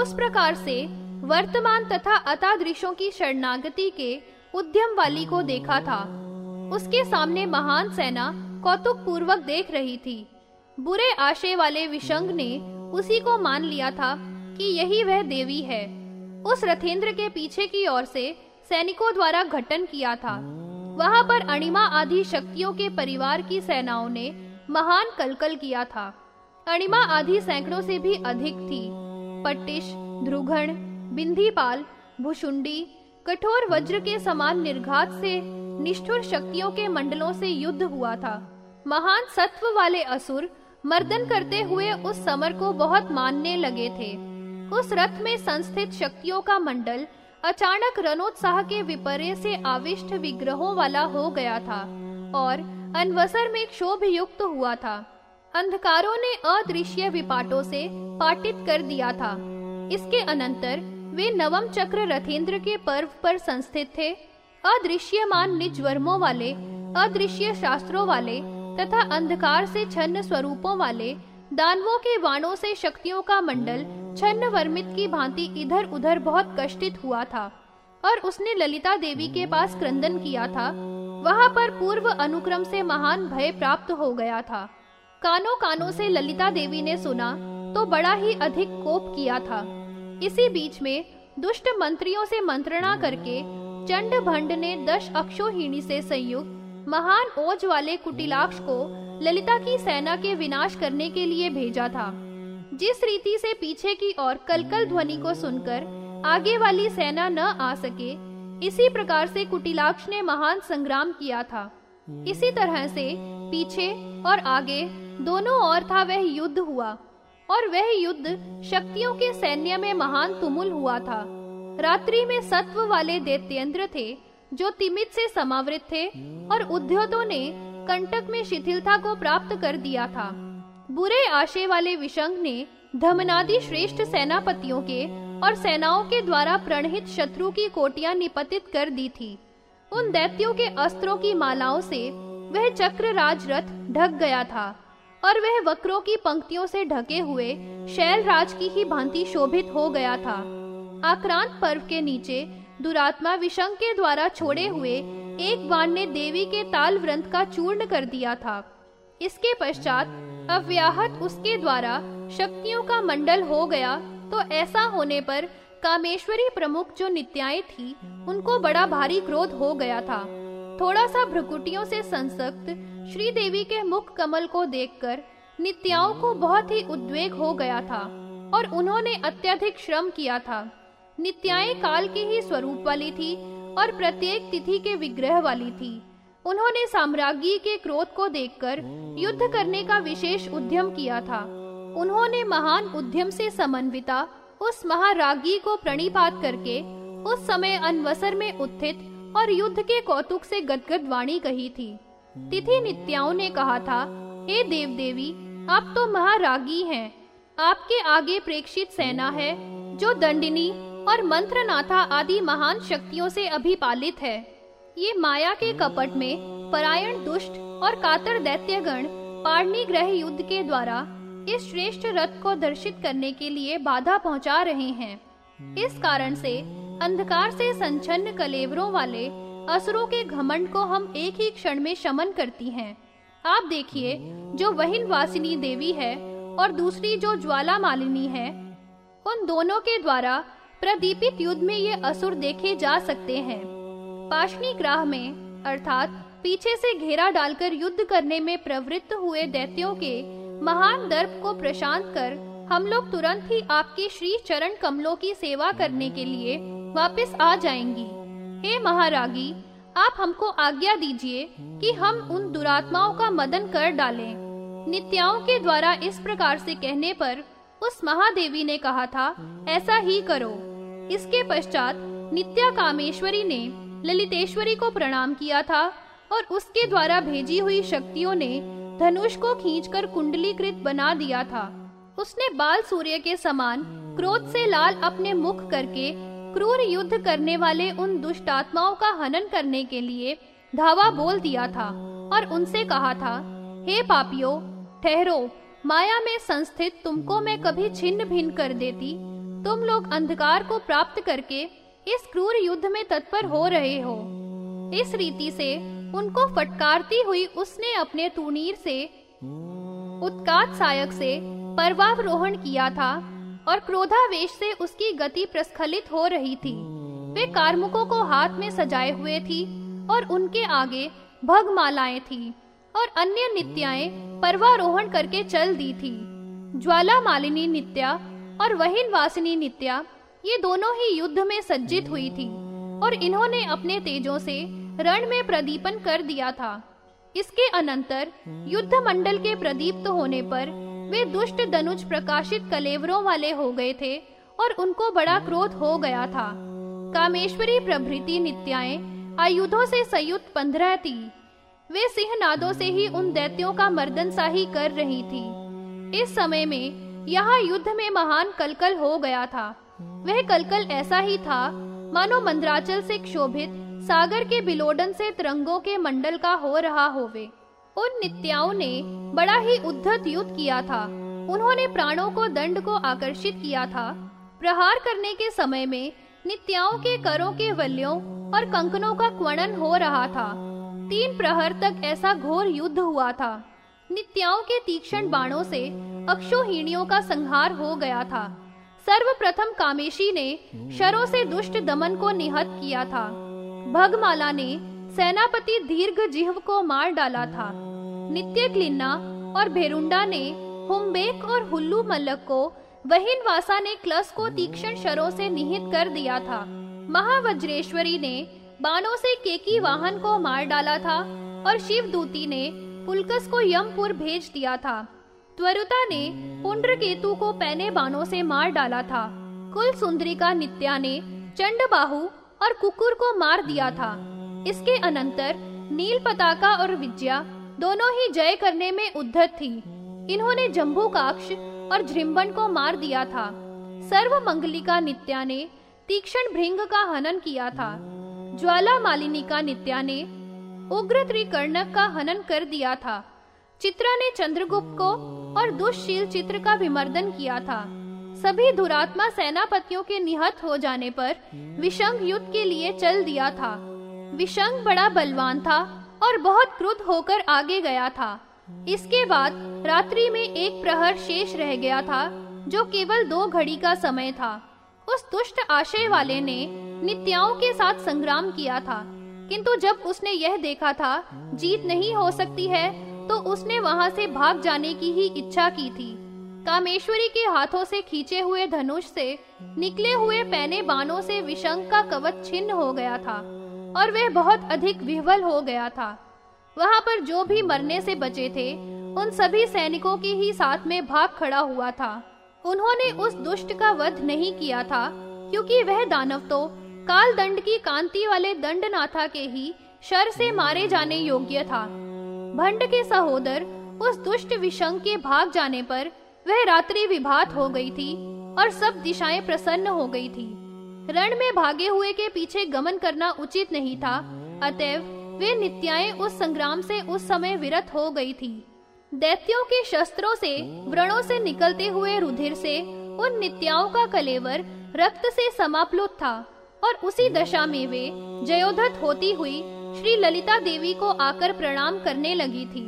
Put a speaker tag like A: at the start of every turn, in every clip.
A: उस प्रकार से वर्तमान तथा अतादृशों की शरणागति के उद्यम वाली को देखा था। उसके सामने महान सेना कौतुक पूर्वक देख रही थी। बुरे आशय वाले विशंग ने उसी को मान लिया था कि यही वह देवी है। उस रथेंद्र के पीछे की ओर से सैनिकों द्वारा घटन किया था। वहाँ पर अणिमा आदि शक्तियों के परिवार की सेनाओं ने महान कलकल किया था। अणिमा आदि सैकड़ों से भी अधिक थी। पट्टिश, ध्रुघण, बिंदीपाल, भुषुंडी, कठोर वज्र के समान निर्घात से, निष्ठुर शक्तियों के मंडलों से युद्ध हुआ था। महान सत्व वाले असुर, मर्दन करते हुए उस समर को बहुत मानने लगे थे। उस रथ में संस्थित शक्तियों का मंडल, अचानक रणोत्साह के विपर्य से आविष्ट विग्रहों वाला हो गया था, और अनवसर में क्षोभ युक्त हुआ था। अंधकारों ने अदृश्य विपाटों से पाटित कर दिया था। इसके अनंतर वे नवम चक्र रथेंद्र के पर्व पर संस्थित थे। अदृश्यमान निज वर्मों वाले, अदृश्य शास्त्रों वाले तथा अंधकार से छन्न स्वरूपों वाले, दानवों के वाणों से शक्तियों का मंडल छन्न वर्मित की भांति इधर उधर बहुत कष्टित हुआ था और उसने ललिता देवी के पास क्रंदन किया था। वहाँ पर पूर्व अनुक्रम से महान भय प्राप्त हो गया था। कानों कानों से ललिता देवी ने सुना तो बड़ा ही अधिक कोप किया था। इसी बीच में दुष्ट मंत्रियों से मंत्रणा करके चंड भंड ने दश अक्षोहिणी से संयुक्त, महान ओज वाले कुटिलाक्ष को ललिता की सेना के विनाश करने के लिए भेजा था। जिस रीति से पीछे की ओर कलकल ध्वनि को सुनकर आगे वाली सेना न आ सके, इसी प्रकार से कुटिलाक्ष ने महान संग्राम किया था। इसी तरह से पीछे और आगे दोनों ओर था वह युद्ध हुआ, और वह युद्ध शक्तियों के सैन्य में महान तुमुल हुआ था। रात्रि में सत्व वाले दैत्येंद्र थे, जो तिमित से समावृत थे, और उद्योतों ने कंटक में शिथिलता को प्राप्त कर दिया था। बुरे आशय वाले विशंग ने धमनादि श्रेष्ठ सेनापतियों के और सेनाओं के द्वारा प्रणहित शत्रु की कोटियाँ निपतित कर दी थी। उन दैत्यों के अस्त्रों की मालाओं से वह चक्र राज रथ ढक गया था और वह वक्रों की पंक्तियों से ढके हुए शैल राज की ही भांति शोभित हो गया था। आक्रांत पर्व के नीचे दुरात्मा विशंग के द्वारा छोड़े हुए एक बाण ने देवी के ताल व्रंत का चूर्ण कर दिया था। इसके पश्चात अव्याहत उसके द्वारा शक्तियों का मंडल हो गया तो ऐसा होने पर कामेश्वरी प्रमुख जो नित्याएँ थी, उनको बड़ा भारी क्रोध हो गया था। थोड़ा सा भ्रकुटियों से संसक्त श्री देवी के मुख कमल को देखकर नित्याओं को बहुत ही उद्वेग हो गया था और उन्होंने अत्यधिक श्रम किया था। नित्याएँ काल के ही स्वरूप वाली थी और प्रत्येक तिथि के विग्रह वाली थी। उन्होंने साम्राज्ञी के क्रोध को देखकर युद्ध करने का विशेष उद्यम किया था। उन्होंने महान उद्यम से समन्विता उस महारागी को प्रणिपात करके उस समय अनवसर में उत्थित और युद्ध के कौतुक से गदगद वाणी कही थी। तिथि नित्याओं ने कहा था, हे देव देवी आप तो महारागी हैं। आपके आगे प्रेक्षित सेना है, जो दंडिनी और मंत्रनाथा आदि महान शक्तियों से अभिपालित है। ये माया के कपट में परायण दुष्ट और कातर दैत्यगण पारणी ग्रह युद्ध के द्वारा इस श्रेष्ठ रथ को दर्शित करने के लिए बाधा पहुँचा रहे हैं। इस कारण से अंधकार से संचन्न कलेवरों वाले असुरों के घमंड को हम एक ही क्षण में शमन करती हैं। आप देखिए, जो वहिन वासिनी देवी है और दूसरी जो ज्वाला मालिनी है, उन दोनों के द्वारा प्रदीपित युद्ध में ये असुर देखे जा सकते हैं। पाशनी ग्राह में, अर्थात पीछे से घेरा डालकर युद्ध करने में प्रवृत्त हुए दैत्यों के महान दर्प को प्रशांत कर हम लोग तुरंत ही आपके श्री चरण कमलों की सेवा करने के लिए वापस आ जाएँगी। हे महारागी, आप हमको आज्ञा दीजिए कि हम उन दुरात्माओं का मदन कर डालें। नित्याओं के द्वारा इस प्रकार से कहने पर उस महादेवी ने कहा था, ऐसा ही करो। इसके पश्चात नित्या कामेश्वरी ने ललितेश्वरी को प्रणाम किया था और उसके द्वारा भेजी हुई शक्तियों ने धनुष को खींचकर कुंडलीकृत बना दिया था। उसने बाल सूर्य के समान क्रोध से लाल अपने मुख करके क्रूर युद्ध करने वाले उन दुष्टात्माओं का हनन करने के लिए धावा बोल दिया था और उनसे कहा था, हे पापियों, ठहरो। माया में संस्थित तुमको मैं कभी छिन्न भिन्न कर देती। तुम लोग अंधकार को प्राप्त करके इस क्रूर युद्ध में तत्पर हो रहे हो। इस रीति से उनको फटकारती हुई उसने अपने तूणीर से, उत्कात सायक से पर्वावरोहण किया था और क्रोधावेश से उसकी गति प्रस्खलित हो रही थी। वे कार्मुकों को हाथ में सजाए हुए थी और उनके आगे भगमालाएँ थी और अन्य नित्याएँ पर्वारोहण करके चल दी थी। ज्वाला मालिनी नित्या और वहीन वासिनी नित्या, ये दोनों ही युद्ध में सज्जित हुई थी और इन्होंने अपने तेजों से रण में प्रदीपन कर दिया था। इसके अनंतर युद्ध मंडल के प्रदीप्त होने पर वे दुष्ट धनुष प्रकाशित कलेवरों वाले हो गए थे और उनको बड़ा क्रोध हो गया था। कामेश्वरी प्रभृति नित्याएँ आयुधों से संयुक्त पंद्रह थी। वे सिंह नादों से ही उन दैत्यों का मर्दन सा ही कर रही थी। इस समय में यहाँ युद्ध में महान कलकल हो गया था। वह कलकल ऐसा ही था, मानो मंद्राचल से क्षोभित सागर के बिलोडन से तिरंगों के मंडल का हो रहा होवे। उन नित्याओं ने बड़ा ही उद्धत युद्ध किया था। उन्होंने प्राणों को दंड को आकर्षित किया था। प्रहार करने के समय में नित्याओं के करों के वल्यों और कंकनों का क्वणन हो रहा था। तीन प्रहर तक ऐसा घोर युद्ध हुआ था। नित्याओं के तीक्ष्ण बाणों से अक्षोहिणियों का संहार हो गया था। सर्वप्रथम कामेशी ने शरों से दुष्ट दमन को निहत किया था। भगमाला ने सेनापति दीर्घ जिह्व को मार डाला था। नित्य क्लिन्ना और भेरुंडा ने हुम्बेक और हुल्लू मल्लक को वहीन वासा ने क्लस को तीक्ष्ण शरों से निहित कर दिया था। महावज्रेश्वरी ने बाणों से केकी वाहन को मार डाला था और शिव दूती ने पुलकस को यमपुर भेज दिया था। त्वरुता ने पुंड्र केतु को पैने बाणों से मार डाला था। कुल सुंदरी का नित्या ने चंडबाहु और कुकुर को मार दिया था। इसके अनंतर नील पताका और विद्या दोनों ही जय करने में उद्धत थी। इन्होंने जम्बू काक्ष और झृम्बन को मार दिया था। सर्व मंगलिका नित्या ने तीक्ष्ण भृंग का हनन किया था। ज्वाला मालिनी का नित्या ने उग्र त्रिकर्णक का हनन कर दिया था। चित्रा ने चंद्रगुप्त को और दुष्शील चित्र का विमर्दन किया था। सभी दुरात्मा सेनापतियों के निहत हो जाने पर विषंग युद्ध के लिए चल दिया था। विषंग बड़ा बलवान था और बहुत क्रुद्ध होकर आगे गया था। इसके बाद रात्रि में एक प्रहर शेष रह गया था, जो केवल दो घड़ी का समय था। उस दुष्ट आशय वाले ने नित्याओं के साथ संग्राम किया था, किंतु जब उसने यह देखा था, जीत नहीं हो सकती है तो उसने वहाँ से भाग जाने की ही इच्छा की थी। कामेश्वरी के हाथों से खींचे हुए धनुष से निकले हुए पैने बाणों से विशंक का कवच छिन्न हो गया था, और वह बहुत अधिक विह्वल हो गया था। वहाँ पर जो भी मरने से बचे थे, उन सभी सैनिकों के ही साथ में भाग खड़ा हुआ था। उन्होंने उस दुष्ट का वध नहीं किया था, क्योंकि वह दानव तो काल दंड की कांति वाले दंडनाथा के ही शर से मारे जाने योग्य था। भंड के सहोदर उस दुष्ट विषंग के भाग जाने पर वह रात्रि विभात हो गई थी और सब दिशाएँ प्रसन्न हो गई थी। रण में भागे हुए के पीछे गमन करना उचित नहीं था, अतएव वे नित्याएँ उस संग्राम से उस समय विरत हो गई थी। दैत्यों के शस्त्रों से, व्रणों से निकलते हुए रुधिर से, उन नित्याओं का कलेवर रक्त से समाप्लुत था और उसी दशा में वे जयोधत होती हुई श्री ललिता देवी को आकर प्रणाम करने लगी थी।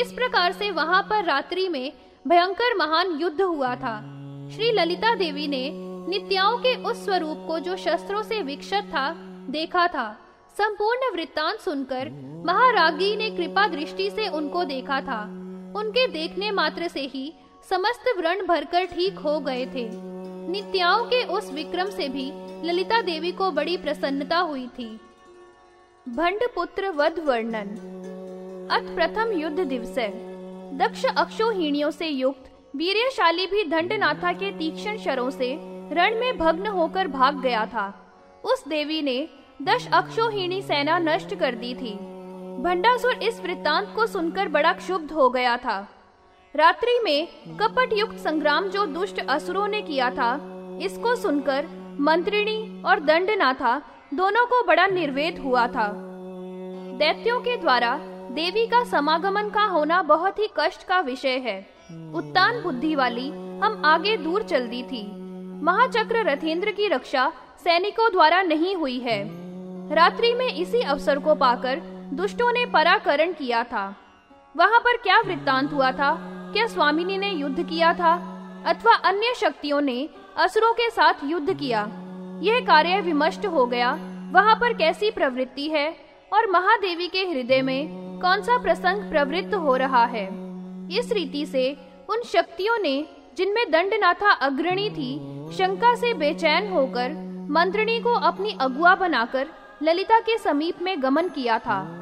A: इस प्रकार से वहाँ पर रात्रि में भयंकर महान युद्ध हुआ था। श्री ललिता देवी ने नित्याओं के उस स्वरूप को जो शस्त्रों से विक्षत था, देखा था। संपूर्ण वृत्तांत सुनकर महारागी ने कृपा दृष्टि से उनको देखा था। उनके देखने मात्र से ही समस्त व्रण भरकर ठीक हो गए थे। नित्याओं के उस विक्रम से भी ललिता देवी को बड़ी प्रसन्नता हुई थी। भंड पुत्र वध वर्णन। अत प्रथम युद्ध दिवस। दक्ष अक्षोहिणियों से युक्त, वीरशाली भी दंडनाथा के तीक्ष्ण शरों से रण में भग्न होकर भाग गया था। उस देवी ने दश अक्षोहिणी सेना नष्ट कर दी थी। भंडासुर इस वृत्तांत को सुनकर बड़ा क्षुब्ध हो गया था। रात्रि में कपट युक्त संग्राम जो दुष्ट असुरों ने किया था, इसको सुनकर मंत्रिणी और दंडनाथा दोनों को बड़ा निर्वेद हुआ था। दैत्यों के द्वारा देवी का समागमन का होना बहुत ही कष्ट का विषय है। उत्तान बुद्धि वाली, हम आगे दूर चल दी थी। महाचक्र रथेंद्र की रक्षा सैनिकों द्वारा नहीं हुई है। रात्रि में इसी अवसर को पाकर दुष्टों ने पराकरण किया था। वहाँ पर क्या वृत्तांत हुआ था? क्या स्वामिनी ने युद्ध किया था? अथवा अन्य शक्तियों ने असुरों के साथ युद्ध किया? यह कार्य विमष्ट हो गया। वहाँ पर कैसी प्रवृत्ति है? और महादेवी के हृदय में कौन सा प्रसंग प्रवृत्त हो रहा है? इस रीति से उन शक्तियों ने, जिनमें दंडनाथा अग्रणी थी, शंका से बेचैन होकर मंत्रिणी को अपनी अगुआ बनाकर ललिता के समीप में गमन किया था।